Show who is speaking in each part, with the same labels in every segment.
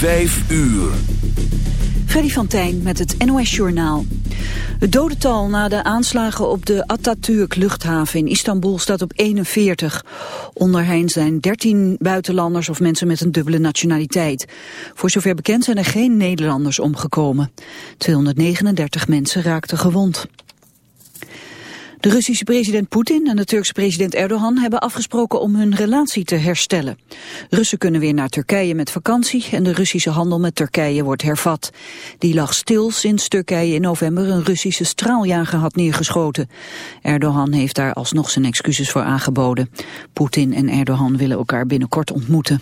Speaker 1: Vijf uur.
Speaker 2: Freddy van Tijn met het NOS-journaal. Het dodental na de aanslagen op de Atatürk luchthaven in Istanbul staat op 41. Onder hen zijn 13 buitenlanders of mensen met een dubbele nationaliteit. Voor zover bekend zijn er geen Nederlanders omgekomen. 239 mensen raakten gewond. De Russische president Poetin en de Turkse president Erdogan hebben afgesproken om hun relatie te herstellen. Russen kunnen weer naar Turkije met vakantie en de Russische handel met Turkije wordt hervat. Die lag stil sinds Turkije in november een Russische straaljager had neergeschoten. Erdogan heeft daar alsnog zijn excuses voor aangeboden. Poetin en Erdogan willen elkaar binnenkort ontmoeten.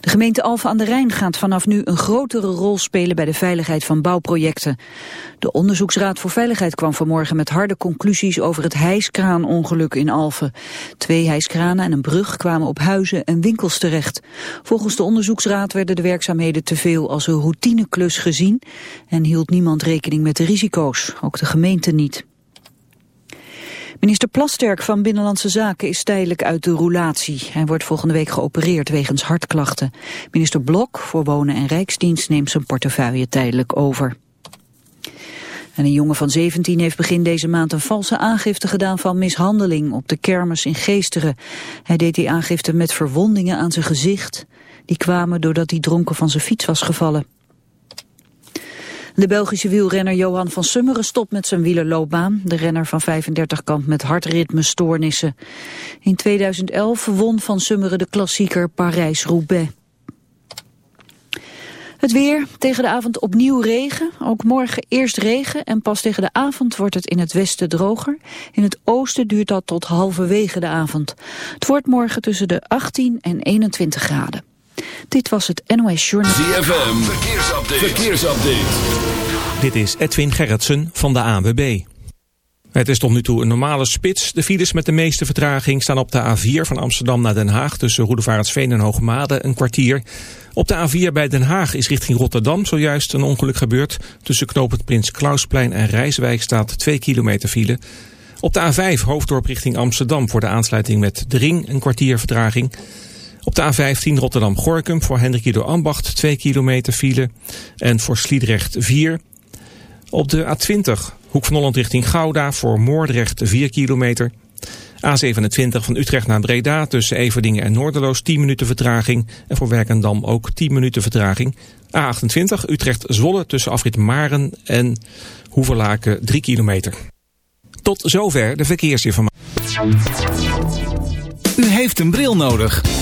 Speaker 2: De gemeente Alphen aan de Rijn gaat vanaf nu een grotere rol spelen bij de veiligheid van bouwprojecten. De Onderzoeksraad voor Veiligheid kwam vanmorgen met harde conclusies over het hijskraanongeluk in Alphen. Twee hijskranen en een brug kwamen op huizen en winkels terecht. Volgens de Onderzoeksraad werden de werkzaamheden te veel als een routineklus gezien en hield niemand rekening met de risico's, ook de gemeente niet. Minister Plasterk van Binnenlandse Zaken is tijdelijk uit de roulatie. Hij wordt volgende week geopereerd wegens hartklachten. Minister Blok voor Wonen en Rijksdienst neemt zijn portefeuille tijdelijk over. En een jongen van 17 heeft begin deze maand een valse aangifte gedaan van mishandeling op de kermis in Geesteren. Hij deed die aangifte met verwondingen aan zijn gezicht. Die kwamen doordat hij dronken van zijn fiets was gevallen. De Belgische wielrenner Johan van Summeren stopt met zijn wielerloopbaan. De renner van 35 kampt met hartritmestoornissen. In 2011 won van Summeren de klassieker Parijs-Roubaix. Het weer, tegen de avond opnieuw regen. Ook morgen eerst regen en pas tegen de avond wordt het in het westen droger. In het oosten duurt dat tot halverwege de avond. Het wordt morgen tussen de 18 en 21 graden. Dit was het NOS Journal.
Speaker 1: ZFM, verkeersupdate. verkeersupdate.
Speaker 3: Dit is Edwin Gerritsen van de ANWB. Het is tot nu toe een normale spits. De files met de meeste vertraging staan op de A4 van Amsterdam naar Den Haag... tussen Roedevaartsveen en Hoogmade een kwartier. Op de A4 bij Den Haag is richting Rotterdam zojuist een ongeluk gebeurd. Tussen knooppunt Prins Klausplein en Rijswijk staat 2 kilometer file. Op de A5 hoofddorp richting Amsterdam voor de aansluiting met de Ring een kwartier vertraging... Op de A15 Rotterdam-Gorkum voor Hendrik Ido Ambacht 2 kilometer file. En voor Sliedrecht 4. Op de A20 Hoek van Holland richting Gouda voor Moordrecht 4 kilometer. A27 van Utrecht naar Breda tussen Everdingen en Noorderloos 10 minuten vertraging. En voor Werkendam ook 10 minuten vertraging. A28 Utrecht-Zwolle tussen afrit Maren en Hoeverlaken 3 kilometer. Tot zover de verkeersinformatie.
Speaker 4: U heeft een bril nodig.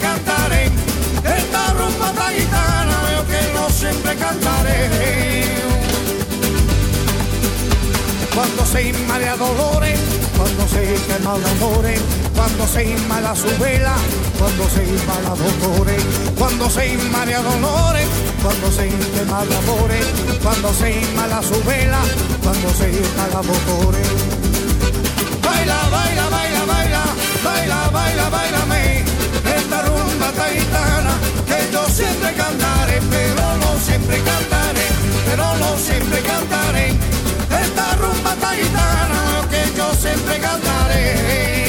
Speaker 5: Cuando se inmala dolores, cuando se quema amores, cuando se inmala su vela, cuando se inmala dolores, cuando se inmala dolores, cuando se quema amores, cuando se inmala su vela, cuando se inmala dolores. Baila, baila, baila, baila, baila, baila, baila, me esta rumba taitana que yo siempre cantaré, pero no siempre cantaré, pero no siempre cantaré la guitarra que yo siempre cantaré.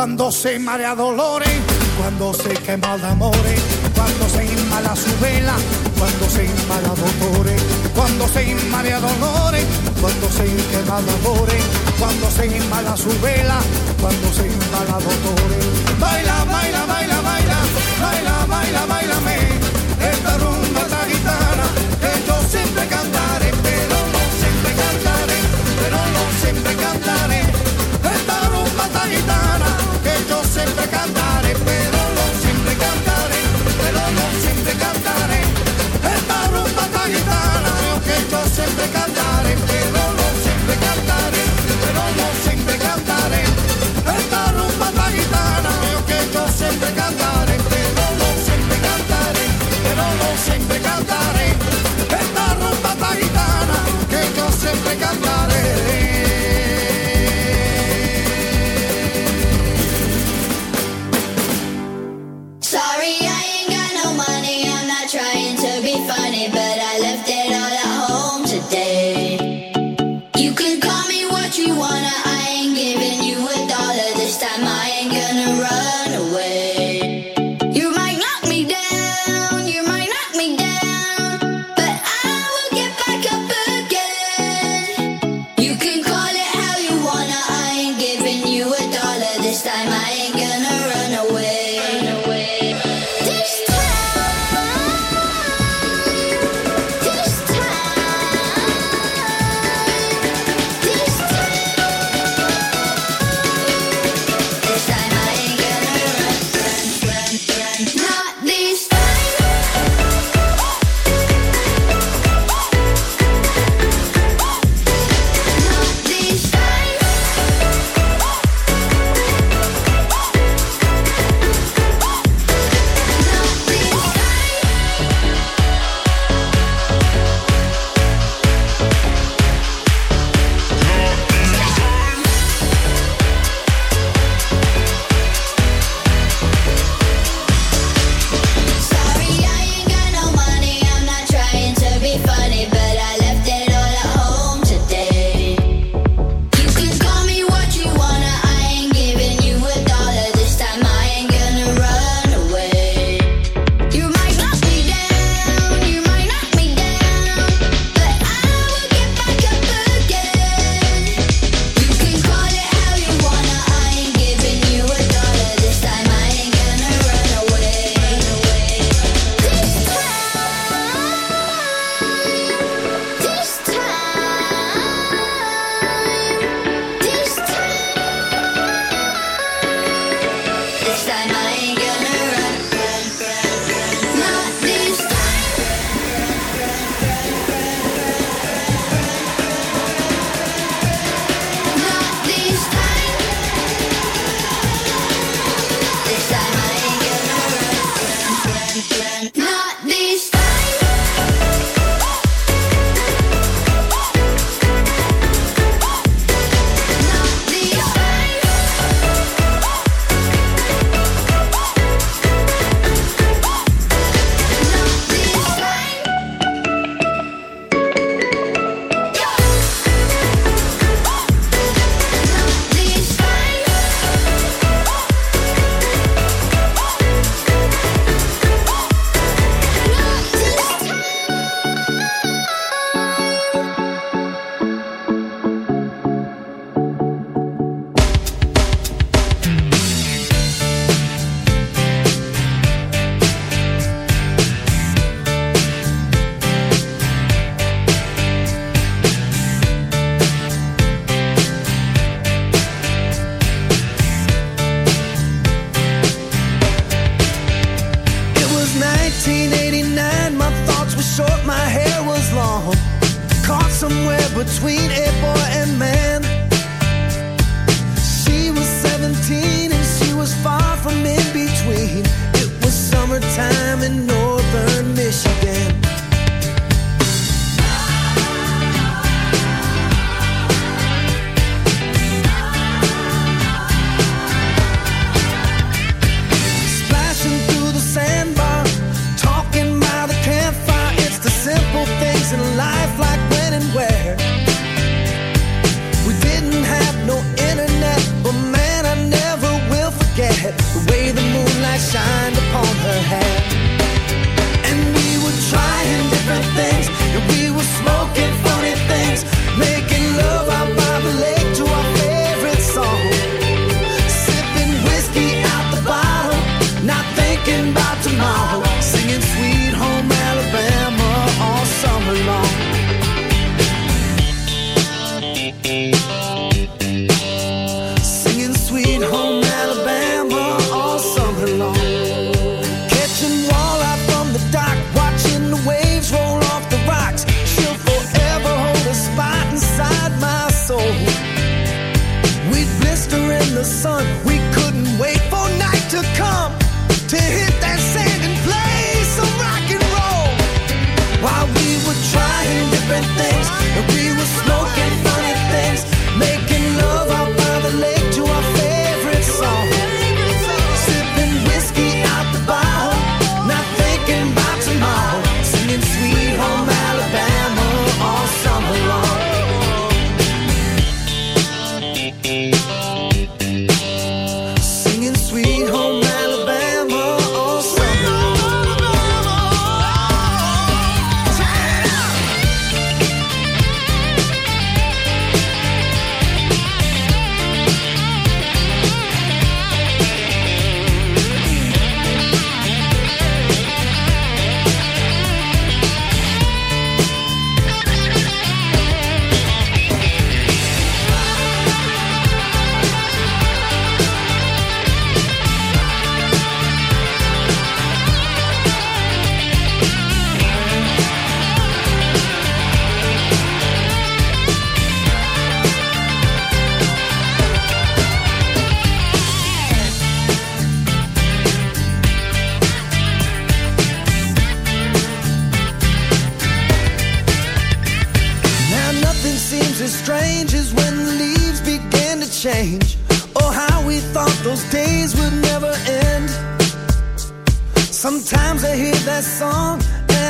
Speaker 5: Cuando se marea dolores, cuando se quema de amores, cuando se inmala su vela, cuando se inmala dolores, cuando se inmala dolores, cuando se quema de amores, cuando se inmala su vela, cuando se inmala dolores. Baila, baila, baila, baila, baila, baila, baila, esta rumba esta gitana que yo siempre cantaré, siempre cantare, pero no siempre cantare, pero no siempre cantare. Esta rumba gitana que yo siempre cantare, pero no siempre cantare, pero siempre. Esta e rumba gitana
Speaker 6: que yo siempre cantare.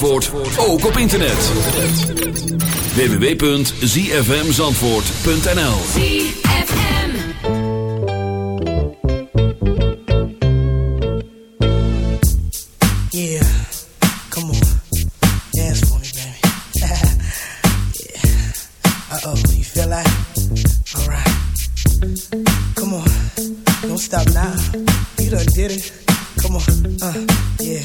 Speaker 1: Zandvoort ook op internet. www.zfmzandvoort.nl
Speaker 6: it. Come on, yeah.